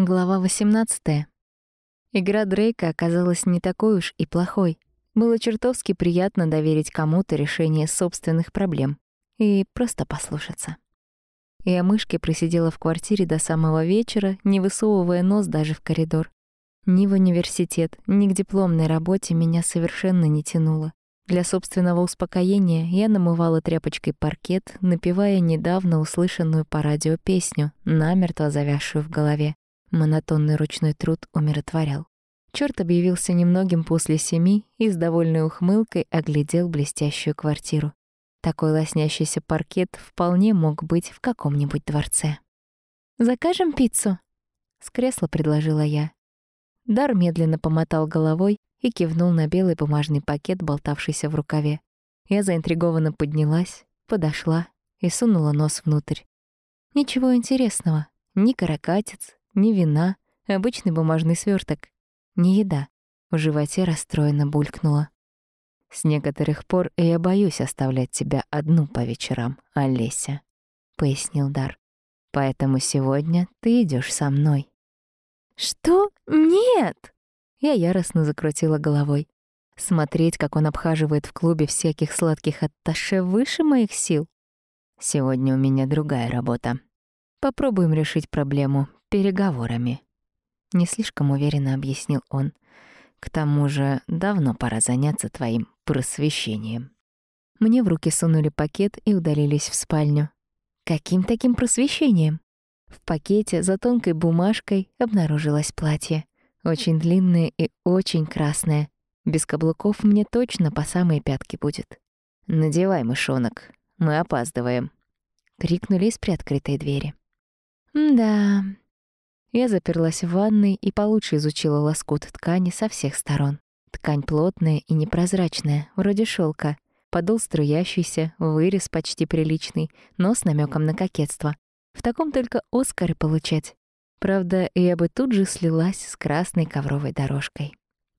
Глава 18. Игра Дрейка оказалась не такой уж и плохой. Было чертовски приятно доверить кому-то решение собственных проблем и просто послушаться. Я мышки просидела в квартире до самого вечера, не высовывая нос даже в коридор. Ни в университет, ни к дипломной работе меня совершенно не тянуло. Для собственного успокоения я намывала тряпочкой паркет, напевая недавно услышанную по радио песню, намертво завязшую в голове. Монотонный ручной труд умиротворял. Чёрт объявился немногим после семи и с довольной ухмылкой оглядел блестящую квартиру. Такой лоснящийся паркет вполне мог быть в каком-нибудь дворце. «Закажем пиццу?» — с кресла предложила я. Дар медленно помотал головой и кивнул на белый бумажный пакет, болтавшийся в рукаве. Я заинтригованно поднялась, подошла и сунула нос внутрь. Ничего интересного. Ни каракатиц, ни вина, обычный бумажный сверток, ни еда. В животе расстроенно булькнуло. «С некоторых пор я боюсь оставлять тебя одну по вечерам, Олеся», — пояснил Дар. «Поэтому сегодня ты идешь со мной». «Что? Нет!» Я яростно закрутила головой. Смотреть, как он обхаживает в клубе всяких сладких атташе, выше моих сил. Сегодня у меня другая работа. Попробуем решить проблему переговорами. Не слишком уверенно объяснил он. К тому же давно пора заняться твоим просвещением. Мне в руки сунули пакет и удалились в спальню. Каким таким просвещением? В пакете за тонкой бумажкой обнаружилось платье. Очень длинное и очень красное. Без каблуков мне точно по самые пятки будет. «Надевай, мышонок, мы опаздываем», — крикнули из приоткрытой двери. «Да, я заперлась в ванной и получше изучила лоскут ткани со всех сторон. Ткань плотная и непрозрачная, вроде шелка. Подол струящийся, вырез почти приличный, но с намеком на кокетство. В таком только Оскары получать. Правда, я бы тут же слилась с красной ковровой дорожкой.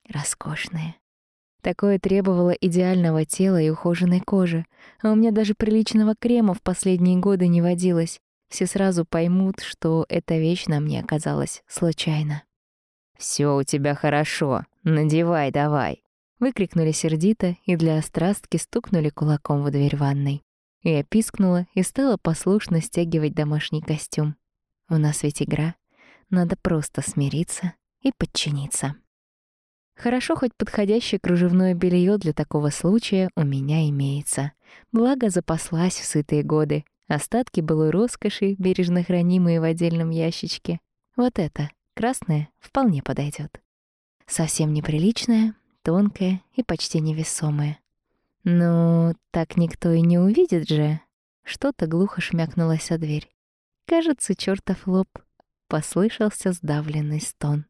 Роскошная. Такое требовало идеального тела и ухоженной кожи, а у меня даже приличного крема в последние годы не водилось все сразу поймут, что эта вещь на мне оказалась случайно. «Всё у тебя хорошо, надевай давай!» Выкрикнули сердито и для острастки стукнули кулаком в дверь ванной. Я пискнула и стала послушно стягивать домашний костюм. У нас ведь игра. Надо просто смириться и подчиниться. Хорошо, хоть подходящее кружевное белье для такого случая у меня имеется. Благо запаслась в сытые годы, Остатки былой роскоши, бережно хранимые в отдельном ящичке. Вот это, красное, вполне подойдет. Совсем неприличное, тонкое и почти невесомое. Ну, так никто и не увидит же. Что-то глухо шмякнулось о дверь. Кажется, чертов лоб. Послышался сдавленный стон.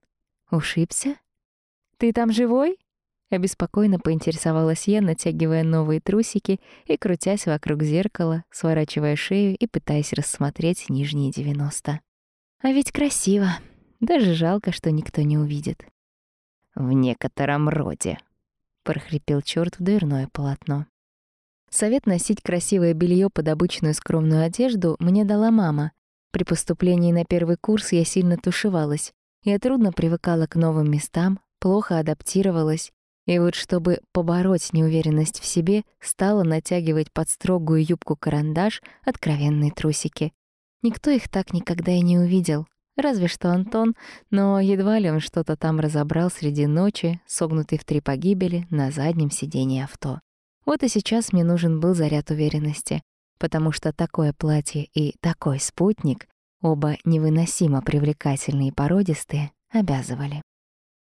Ушибся? «Ты там живой?» Обеспокоенно поинтересовалась я, натягивая новые трусики и крутясь вокруг зеркала, сворачивая шею и пытаясь рассмотреть нижние девяносто. А ведь красиво. Даже жалко, что никто не увидит. «В некотором роде», — прохрипел чёрт в дверное полотно. Совет носить красивое белье под обычную скромную одежду мне дала мама. При поступлении на первый курс я сильно тушевалась. Я трудно привыкала к новым местам, плохо адаптировалась и вот чтобы побороть неуверенность в себе, стала натягивать под строгую юбку-карандаш откровенные трусики. Никто их так никогда и не увидел. Разве что Антон, но едва ли он что-то там разобрал среди ночи, согнутый в три погибели на заднем сидении авто. Вот и сейчас мне нужен был заряд уверенности, потому что такое платье и такой спутник, оба невыносимо привлекательные и породистые, обязывали.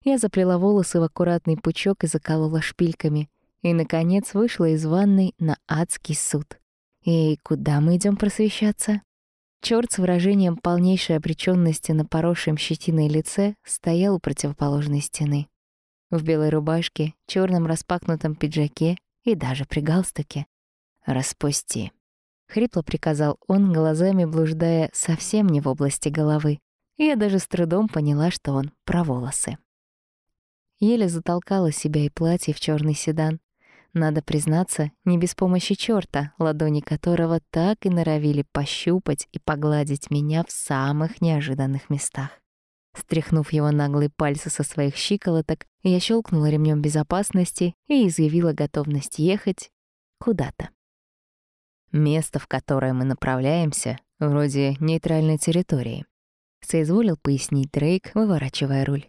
Я заплела волосы в аккуратный пучок и заколола шпильками. И, наконец, вышла из ванной на адский суд. «И куда мы идем просвещаться?» Чёрт с выражением полнейшей обречённости на поросшем щетиной лице стоял у противоположной стены. В белой рубашке, чёрном распахнутом пиджаке и даже при галстуке. «Распусти», — хрипло приказал он, глазами блуждая совсем не в области головы. Я даже с трудом поняла, что он про волосы. Еле затолкала себя и платье в черный седан. Надо признаться, не без помощи чёрта, ладони которого так и норовили пощупать и погладить меня в самых неожиданных местах. Стряхнув его наглые пальцы со своих щиколоток, я щелкнула ремнем безопасности и изъявила готовность ехать куда-то. Место, в которое мы направляемся, вроде нейтральной территории, соизволил пояснить Дрейк, выворачивая руль.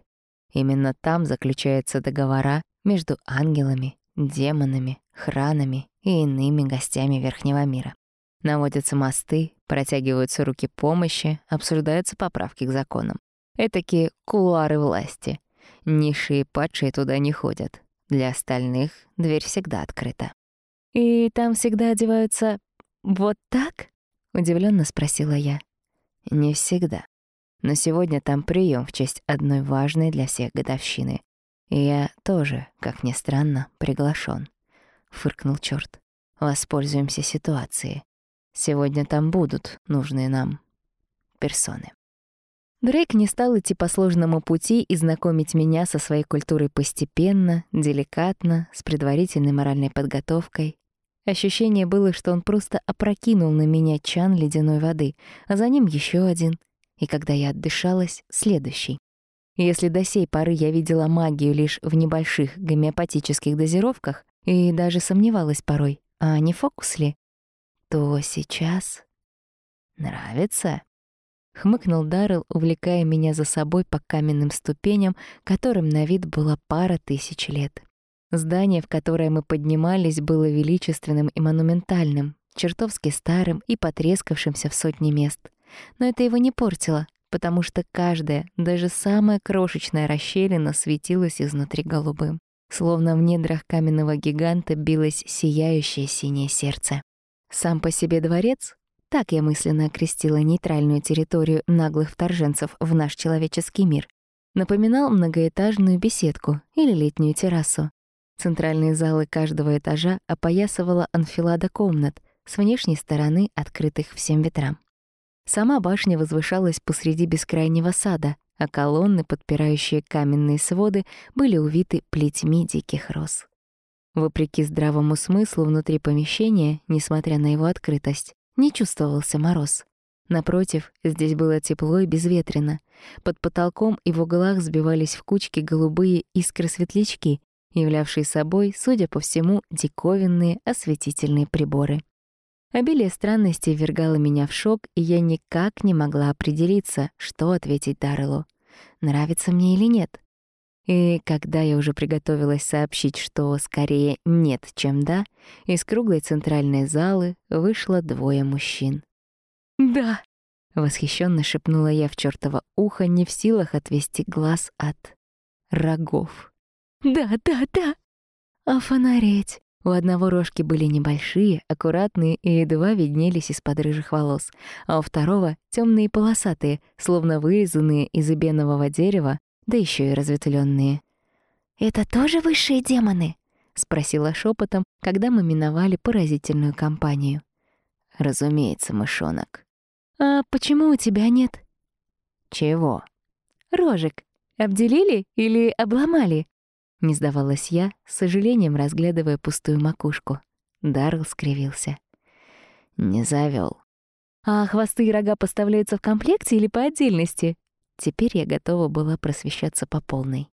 Именно там заключаются договора между ангелами, демонами, хранами и иными гостями Верхнего мира. Наводятся мосты, протягиваются руки помощи, обсуждаются поправки к законам. Этакие кулуары власти. Низшие и падшие туда не ходят. Для остальных дверь всегда открыта. «И там всегда одеваются вот так?» — удивленно спросила я. «Не всегда. Но сегодня там прием в честь одной важной для всех годовщины. И я тоже, как ни странно, приглашен. фыркнул черт. «Воспользуемся ситуацией. Сегодня там будут нужные нам персоны». Дрейк не стал идти по сложному пути и знакомить меня со своей культурой постепенно, деликатно, с предварительной моральной подготовкой. Ощущение было, что он просто опрокинул на меня чан ледяной воды, а за ним еще один, и когда я отдышалась, следующий. Если до сей поры я видела магию лишь в небольших гомеопатических дозировках и даже сомневалась порой, а не фокус ли, то сейчас... «Нравится?» — хмыкнул Даррелл, увлекая меня за собой по каменным ступеням, которым на вид была пара тысяч лет. Здание, в которое мы поднимались, было величественным и монументальным, чертовски старым и потрескавшимся в сотни мест. Но это его не портило, потому что каждая, даже самая крошечная расщелина светилась изнутри голубым. Словно в недрах каменного гиганта билось сияющее синее сердце. Сам по себе дворец, так я мысленно окрестила нейтральную территорию наглых вторженцев в наш человеческий мир, напоминал многоэтажную беседку или летнюю террасу. Центральные залы каждого этажа опоясывала анфилада комнат, с внешней стороны открытых всем ветрам. Сама башня возвышалась посреди бескрайнего сада, а колонны, подпирающие каменные своды, были увиты плетьми диких роз. Вопреки здравому смыслу внутри помещения, несмотря на его открытость, не чувствовался мороз. Напротив, здесь было тепло и безветренно. Под потолком и в углах сбивались в кучки голубые искры-светлячки, являвшие собой, судя по всему, диковинные осветительные приборы. Обилие странностей ввергало меня в шок, и я никак не могла определиться, что ответить Дарреллу. Нравится мне или нет? И когда я уже приготовилась сообщить, что скорее нет, чем да, из круглой центральной залы вышло двое мужчин. «Да!» — восхищенно шепнула я в чёртово ухо, не в силах отвести глаз от рогов. «Да, да, да! А фонареть? У одного рожки были небольшие, аккуратные и едва виднелись из-под рыжих волос, а у второго — темные полосатые, словно вырезанные из эбенового дерева, да еще и разветвленные. «Это тоже высшие демоны?» — спросила шепотом, когда мы миновали поразительную компанию. «Разумеется, мышонок». «А почему у тебя нет?» «Чего?» «Рожек. Обделили или обломали?» Не сдавалась я, с сожалением разглядывая пустую макушку. Даррелл скривился. «Не завёл. «А хвосты и рога поставляются в комплекте или по отдельности?» Теперь я готова была просвещаться по полной.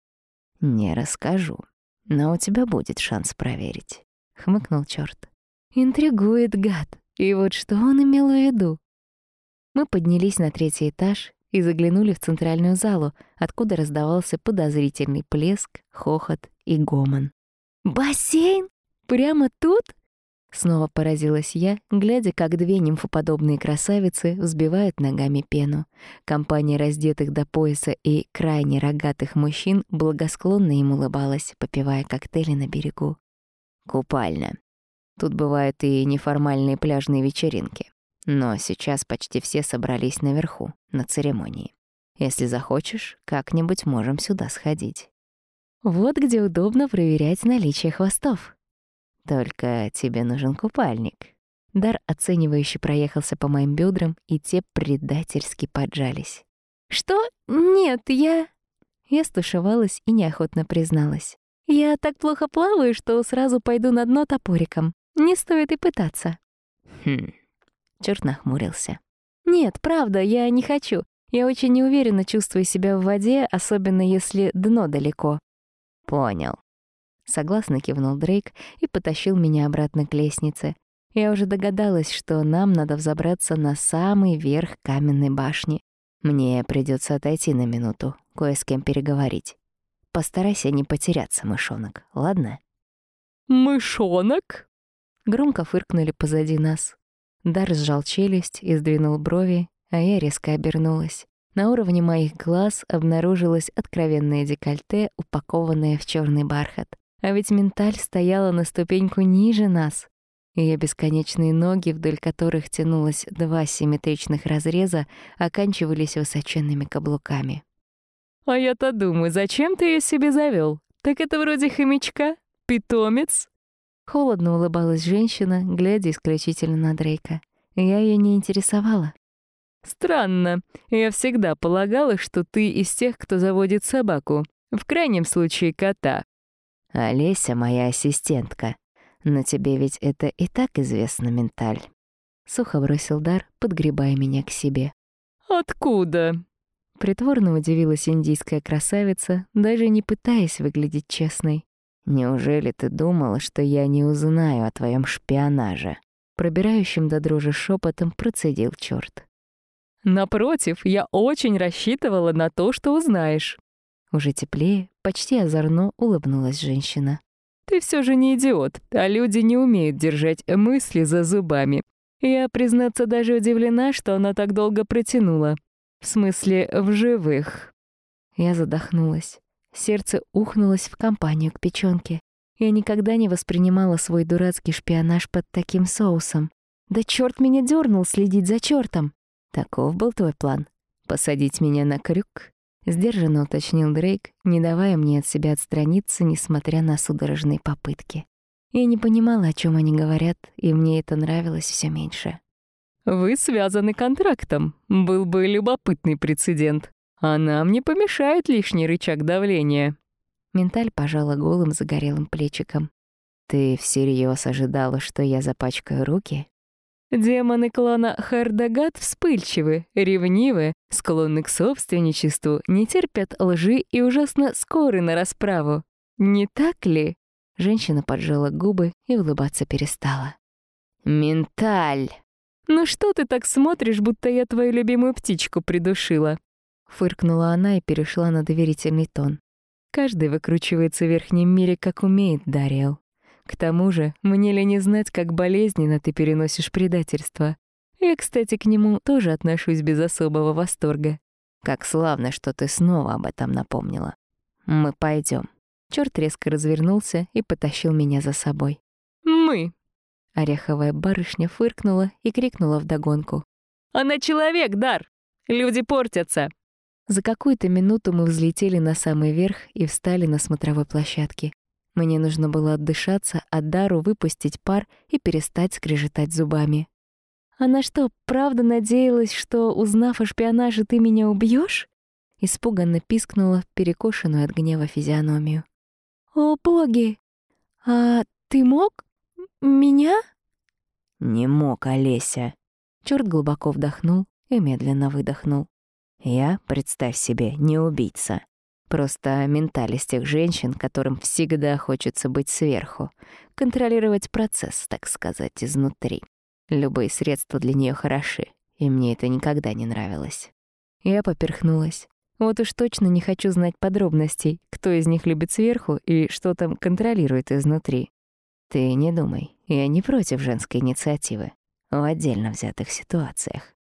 «Не расскажу, но у тебя будет шанс проверить», — хмыкнул чёрт. «Интригует гад. И вот что он имел в виду?» Мы поднялись на третий этаж и заглянули в центральную залу, откуда раздавался подозрительный плеск, хохот и гомон. «Бассейн? Прямо тут?» Снова поразилась я, глядя, как две нимфоподобные красавицы взбивают ногами пену. Компания раздетых до пояса и крайне рогатых мужчин благосклонно им улыбалась, попивая коктейли на берегу. «Купальня. Тут бывают и неформальные пляжные вечеринки. Но сейчас почти все собрались наверху, на церемонии. Если захочешь, как-нибудь можем сюда сходить. Вот где удобно проверять наличие хвостов. Только тебе нужен купальник. Дар оценивающе проехался по моим бедрам, и те предательски поджались. «Что? Нет, я...» Я стушевалась и неохотно призналась. «Я так плохо плаваю, что сразу пойду на дно топориком. Не стоит и пытаться». «Хм, Черт нахмурился. «Нет, правда, я не хочу. Я очень неуверенно чувствую себя в воде, особенно если дно далеко. Понял. Согласно кивнул Дрейк и потащил меня обратно к лестнице. Я уже догадалась, что нам надо взобраться на самый верх каменной башни. Мне придется отойти на минуту, кое с кем переговорить. Постарайся не потеряться, мышонок, ладно? «Мышонок?» Громко фыркнули позади нас. Дар сжал челюсть и сдвинул брови, а я резко обернулась. На уровне моих глаз обнаружилось откровенное декольте, упакованное в черный бархат. А ведь менталь стояла на ступеньку ниже нас. Ее бесконечные ноги, вдоль которых тянулось два симметричных разреза, оканчивались высоченными каблуками. «А я-то думаю, зачем ты ее себе завел? Так это вроде хомячка? Питомец?» Холодно улыбалась женщина, глядя исключительно на Дрейка. Я ее не интересовала. Странно. Я всегда полагала, что ты из тех, кто заводит собаку. В крайнем случае кота. Олеся моя ассистентка. Но тебе ведь это и так известно, менталь. Сухо бросил дар, подгребая меня к себе. Откуда? Притворно удивилась индийская красавица, даже не пытаясь выглядеть честной. Неужели ты думала, что я не узнаю о твоем шпионаже? Пробирающим до дрожи шепотом процедил черт. Напротив, я очень рассчитывала на то, что узнаешь. Уже теплее, почти озорно улыбнулась женщина. Ты все же не идиот, а люди не умеют держать мысли за зубами. Я, признаться, даже удивлена, что она так долго протянула. В смысле, в живых. Я задохнулась. Сердце ухнулось в компанию к печёнке. Я никогда не воспринимала свой дурацкий шпионаж под таким соусом. Да чёрт меня дёрнул следить за чёртом. Таков был твой план? Посадить меня на крюк? Сдержанно уточнил Дрейк, не давая мне от себя отстраниться, несмотря на судорожные попытки. Я не понимала, о чем они говорят, и мне это нравилось все меньше. «Вы связаны контрактом. Был бы любопытный прецедент. А нам не помешает лишний рычаг давления». Менталь пожала голым загорелым плечиком. «Ты всерьез ожидала, что я запачкаю руки?» Демоны клана Хардагат вспыльчивы, ревнивы, склонны к собственничеству, не терпят лжи и ужасно скоры на расправу. Не так ли? Женщина поджала губы и улыбаться перестала. «Менталь!» «Ну что ты так смотришь, будто я твою любимую птичку придушила?» Фыркнула она и перешла на доверительный тон. Каждый выкручивается в верхнем мире, как умеет, Дариэл. К тому же, мне ли не знать, как болезненно ты переносишь предательство. Я, кстати, к нему тоже отношусь без особого восторга. Как славно, что ты снова об этом напомнила. Мы пойдем. Чёрт резко развернулся и потащил меня за собой. «Мы!» Ореховая барышня фыркнула и крикнула вдогонку. «Она человек, Дар! Люди портятся!» За какую-то минуту мы взлетели на самый верх и встали на смотровой площадке. Мне нужно было отдышаться, а Дару выпустить пар и перестать скрежетать зубами. «Она что, правда надеялась, что, узнав о шпионаже, ты меня убьешь? Испуганно пискнула перекошенную от гнева физиономию. «О, боги! А ты мог? Меня?» «Не мог, Олеся». Чёрт глубоко вдохнул и медленно выдохнул. «Я, представь себе, не убийца. Просто менталь тех женщин, которым всегда хочется быть сверху, контролировать процесс, так сказать, изнутри. Любые средства для нее хороши, и мне это никогда не нравилось. Я поперхнулась. Вот уж точно не хочу знать подробностей, кто из них любит сверху и что там контролирует изнутри. Ты не думай, я не против женской инициативы в отдельно взятых ситуациях.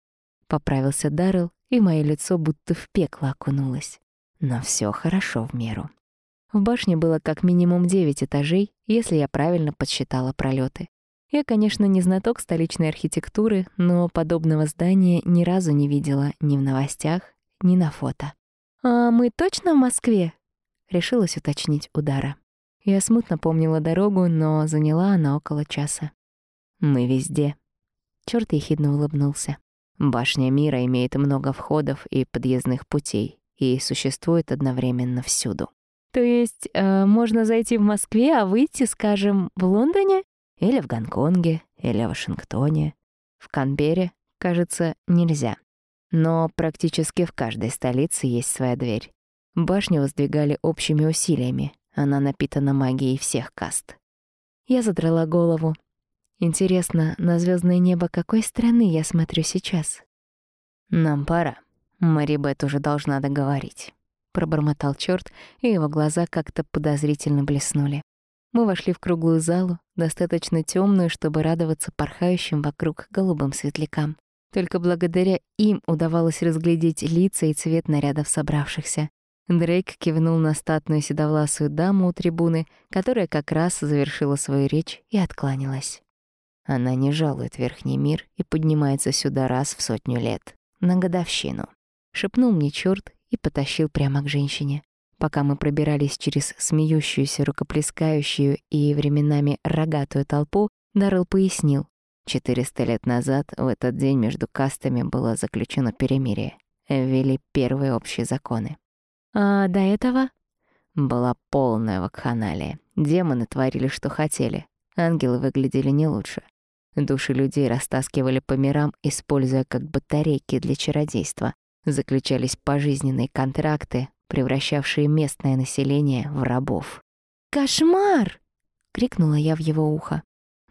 Поправился Даррелл, и мое лицо будто в пекло окунулось. Но все хорошо в меру. В башне было как минимум девять этажей, если я правильно подсчитала пролеты. Я, конечно, не знаток столичной архитектуры, но подобного здания ни разу не видела ни в новостях, ни на фото. «А мы точно в Москве?» — решилась уточнить удара. Я смутно помнила дорогу, но заняла она около часа. «Мы везде». Чёрт ехидно улыбнулся. «Башня мира имеет много входов и подъездных путей и существует одновременно всюду. То есть э, можно зайти в Москве, а выйти, скажем, в Лондоне? Или в Гонконге, или в Вашингтоне. В Канберре, кажется, нельзя. Но практически в каждой столице есть своя дверь. Башню воздвигали общими усилиями. Она напитана магией всех каст. Я задрала голову. Интересно, на звездное небо какой страны я смотрю сейчас? Нам пора. Марибет уже должна договорить. Пробормотал чёрт, и его глаза как-то подозрительно блеснули. Мы вошли в круглую залу, достаточно темную, чтобы радоваться порхающим вокруг голубым светлякам. Только благодаря им удавалось разглядеть лица и цвет нарядов собравшихся. Дрейк кивнул на статную седовласую даму у трибуны, которая как раз завершила свою речь и откланялась. Она не жалует верхний мир и поднимается сюда раз в сотню лет, на годовщину. Шепнул мне чёрт и потащил прямо к женщине. Пока мы пробирались через смеющуюся, рукоплескающую и временами рогатую толпу, Даррелл пояснил. Четыреста лет назад в этот день между кастами было заключено перемирие. Ввели первые общие законы. А до этого? Была полная вакханалия. Демоны творили, что хотели. Ангелы выглядели не лучше. Души людей растаскивали по мирам, используя как батарейки для чародейства. Заключались пожизненные контракты, превращавшие местное население в рабов. «Кошмар!» — крикнула я в его ухо.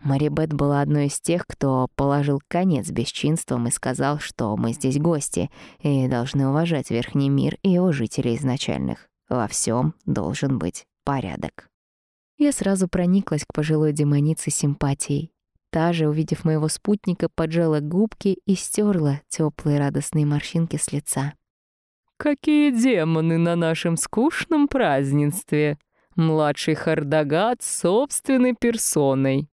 Марибет была одной из тех, кто положил конец бесчинствам и сказал, что мы здесь гости и должны уважать Верхний мир и его жителей изначальных. Во всем должен быть порядок. Я сразу прониклась к пожилой демонице симпатией. Та же, увидев моего спутника, поджала губки и стерла теплые радостные морщинки с лица. «Какие демоны на нашем скучном празднестве! Младший Хардагат собственной персоной!»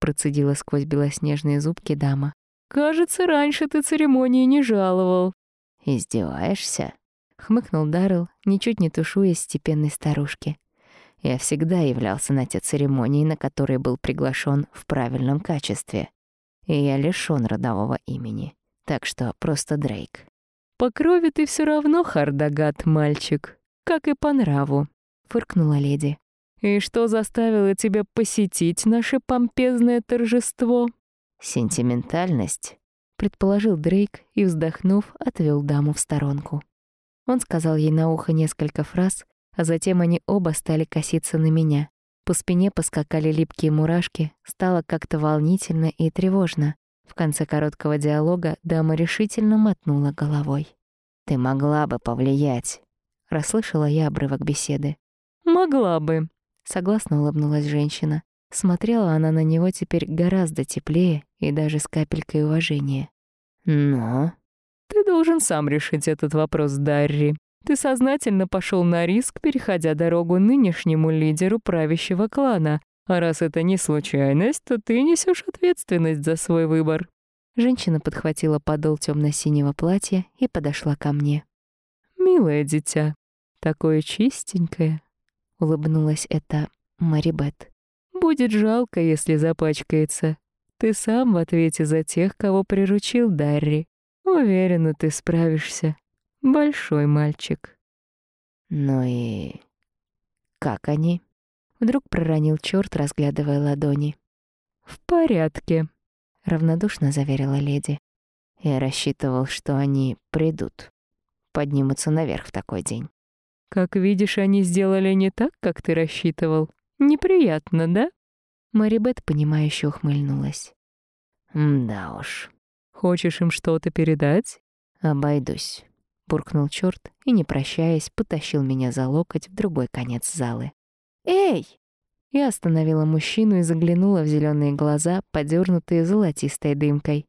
Процедила сквозь белоснежные зубки дама. «Кажется, раньше ты церемонии не жаловал». «Издеваешься?» — хмыкнул Даррелл, ничуть не тушуясь степенной старушки. «Я всегда являлся на те церемонии, на которые был приглашен в правильном качестве. И я лишён родового имени, так что просто Дрейк». «По крови ты все равно хардагат, мальчик, как и по нраву», — фыркнула леди. «И что заставило тебя посетить наше помпезное торжество?» «Сентиментальность», — предположил Дрейк и, вздохнув, отвел даму в сторонку. Он сказал ей на ухо несколько фраз, а затем они оба стали коситься на меня. По спине поскакали липкие мурашки, стало как-то волнительно и тревожно. В конце короткого диалога дама решительно мотнула головой. «Ты могла бы повлиять», — расслышала я обрывок беседы. «Могла бы», — согласно улыбнулась женщина. Смотрела она на него теперь гораздо теплее и даже с капелькой уважения. «Но...» «Ты должен сам решить этот вопрос, Дарри. Ты сознательно пошел на риск, переходя дорогу нынешнему лидеру правящего клана, а раз это не случайность, то ты несешь ответственность за свой выбор». Женщина подхватила подол темно-синего платья и подошла ко мне. «Милое дитя, такое чистенькое», — улыбнулась это Марибет. «Будет жалко, если запачкается. Ты сам в ответе за тех, кого приручил Дарри. Уверена, ты справишься. Большой мальчик». «Ну и как они?» Вдруг проронил чёрт, разглядывая ладони. «В порядке», — равнодушно заверила леди. Я рассчитывал, что они придут, поднимутся наверх в такой день. «Как видишь, они сделали не так, как ты рассчитывал. Неприятно, да?» Марибет, понимающе ухмыльнулась. «Да уж. Хочешь им что-то передать?» «Обойдусь», — буркнул чёрт и, не прощаясь, потащил меня за локоть в другой конец залы. «Эй!» Я остановила мужчину и заглянула в зеленые глаза, подернутые золотистой дымкой.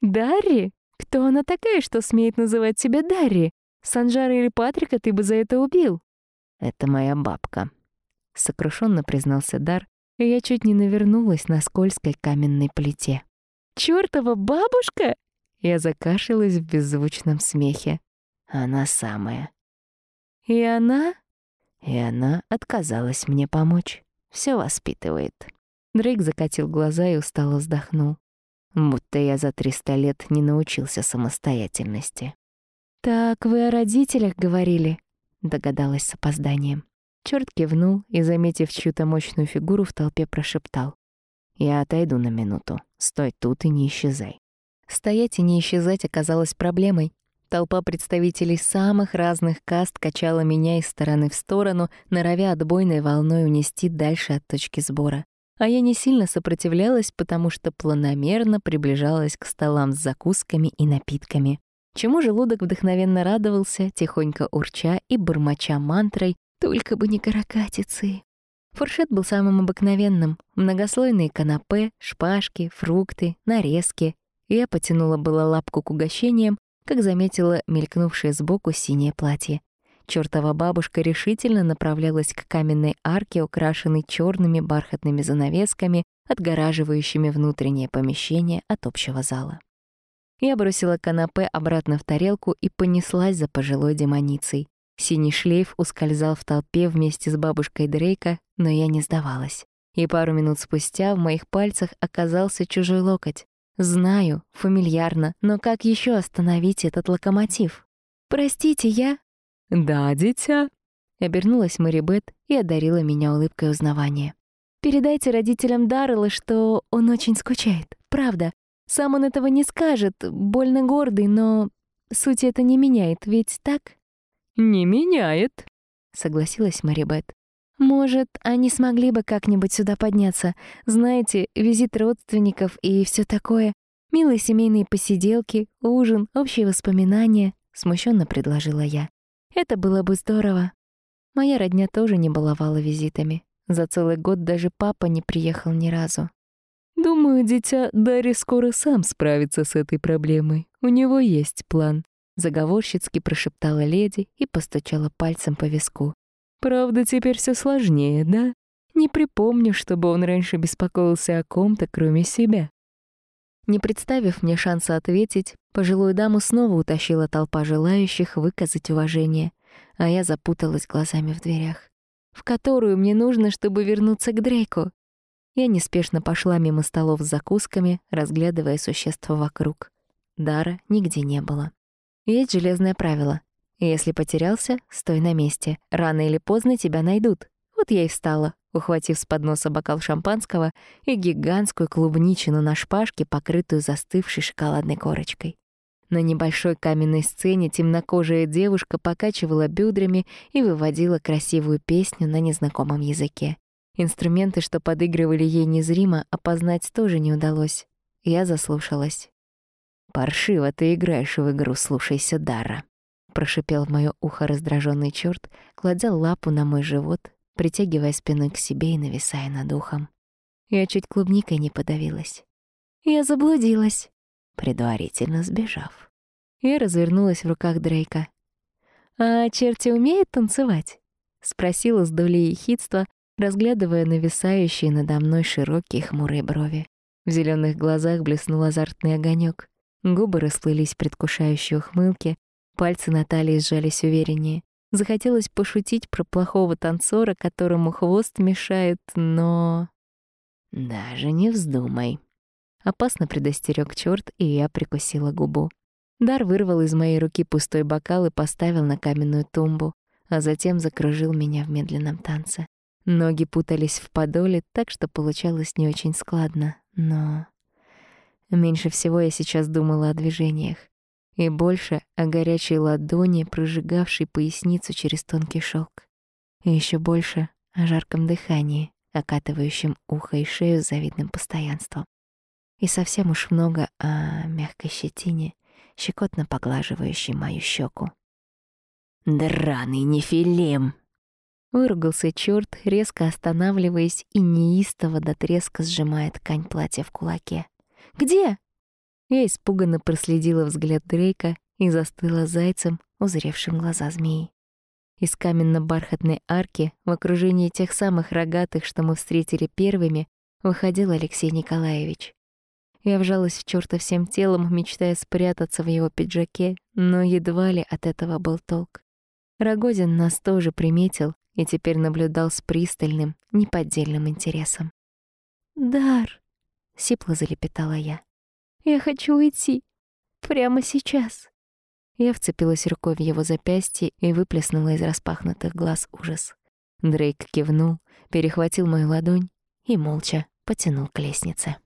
«Дарри? Кто она такая, что смеет называть тебя Дарри? Санжара или Патрика ты бы за это убил?» «Это моя бабка», — сокрушенно признался Дар, и я чуть не навернулась на скользкой каменной плите. «Чёртова бабушка?» Я закашлялась в беззвучном смехе. «Она самая». «И она?» И она отказалась мне помочь. Все воспитывает. Дрейк закатил глаза и устало вздохнул. Будто я за триста лет не научился самостоятельности. «Так вы о родителях говорили?» — догадалась с опозданием. Чёрт кивнул и, заметив чью-то мощную фигуру, в толпе прошептал. «Я отойду на минуту. Стой тут и не исчезай». Стоять и не исчезать оказалось проблемой. Толпа представителей самых разных каст качала меня из стороны в сторону, норовя отбойной волной унести дальше от точки сбора. А я не сильно сопротивлялась, потому что планомерно приближалась к столам с закусками и напитками. Чему желудок вдохновенно радовался, тихонько урча и бормоча мантрой «Только бы не каракатицы!». Фуршет был самым обыкновенным. Многослойные канапе, шпажки, фрукты, нарезки. Я потянула было лапку к угощениям, как заметила мелькнувшее сбоку синее платье. Чёртова бабушка решительно направлялась к каменной арке, украшенной черными бархатными занавесками, отгораживающими внутреннее помещение от общего зала. Я бросила канапе обратно в тарелку и понеслась за пожилой демоницей. Синий шлейф ускользал в толпе вместе с бабушкой Дрейка, но я не сдавалась. И пару минут спустя в моих пальцах оказался чужой локоть. Знаю, фамильярно, но как еще остановить этот локомотив? Простите, я... Да, дитя. Обернулась Мэри Бет и одарила меня улыбкой узнавания. Передайте родителям Даррелла, что он очень скучает. Правда. Сам он этого не скажет, больно гордый, но суть это не меняет, ведь так? Не меняет, согласилась Мэри Бет. Может, они смогли бы как-нибудь сюда подняться. Знаете, визит родственников и все такое. Милые семейные посиделки, ужин, общие воспоминания, смущенно предложила я. Это было бы здорово. Моя родня тоже не баловала визитами. За целый год даже папа не приехал ни разу. «Думаю, дитя Дарри скоро сам справится с этой проблемой. У него есть план», — заговорщицки прошептала леди и постучала пальцем по виску. Правда, теперь все сложнее, да? Не припомню, чтобы он раньше беспокоился о ком-то, кроме себя. Не представив мне шанса ответить, пожилую даму снова утащила толпа желающих выказать уважение, а я запуталась глазами в дверях. В которую мне нужно, чтобы вернуться к Дрейку? Я неспешно пошла мимо столов с закусками, разглядывая существа вокруг. Дара нигде не было. Есть железное правило. Если потерялся, стой на месте. Рано или поздно тебя найдут. Вот я и встала, ухватив с подноса бокал шампанского и гигантскую клубничину на шпажке, покрытую застывшей шоколадной корочкой. На небольшой каменной сцене темнокожая девушка покачивала бедрами и выводила красивую песню на незнакомом языке. Инструменты, что подыгрывали ей незримо, опознать тоже не удалось. Я заслушалась. «Паршиво ты играешь в игру, слушайся Дара», прошипел в моё ухо раздраженный чёрт, кладя лапу на мой живот, притягивая спиной к себе и нависая над ухом. Я чуть клубникой не подавилась. Я заблудилась, предварительно сбежав. Я развернулась в руках Дрейка. «А черти умеют танцевать?» — спросила с долей ехидства, разглядывая нависающие надо мной широкие хмурые брови. В зелёных глазах блеснул азартный огонёк. Губы расплылись в предвкушающей ухмылке, Пальцы Натальи сжались увереннее. Захотелось пошутить про плохого танцора, которому хвост мешает, но... «Даже не вздумай». Опасно предостерег чёрт, и я прикусила губу. Дар вырвал из моей руки пустой бокал и поставил на каменную тумбу, а затем закружил меня в медленном танце. Ноги путались в подоле, так что получалось не очень складно, но... Меньше всего я сейчас думала о движениях и больше о горячей ладони, прожигавшей поясницу через тонкий шелк. И еще больше о жарком дыхании, окатывающем ухо и шею с завидным постоянством. И совсем уж много о мягкой щетине, щекотно поглаживающей мою щеку. «Драный нефилим!» Выругался черт, резко останавливаясь и неистово до треска сжимая ткань платья в кулаке. «Где?» Я испуганно проследила взгляд Дрейка и застыла зайцем, узревшим глаза змеи. Из каменно-бархатной арки в окружении тех самых рогатых, что мы встретили первыми, выходил Алексей Николаевич. Я вжалась в чёрта всем телом, мечтая спрятаться в его пиджаке, но едва ли от этого был толк. Рогозин нас тоже приметил и теперь наблюдал с пристальным, неподдельным интересом. «Дар!» — сипло залепетала я. Я хочу уйти. Прямо сейчас. Я вцепилась рукой в его запястье и выплеснула из распахнутых глаз ужас. Дрейк кивнул, перехватил мою ладонь и молча потянул к лестнице.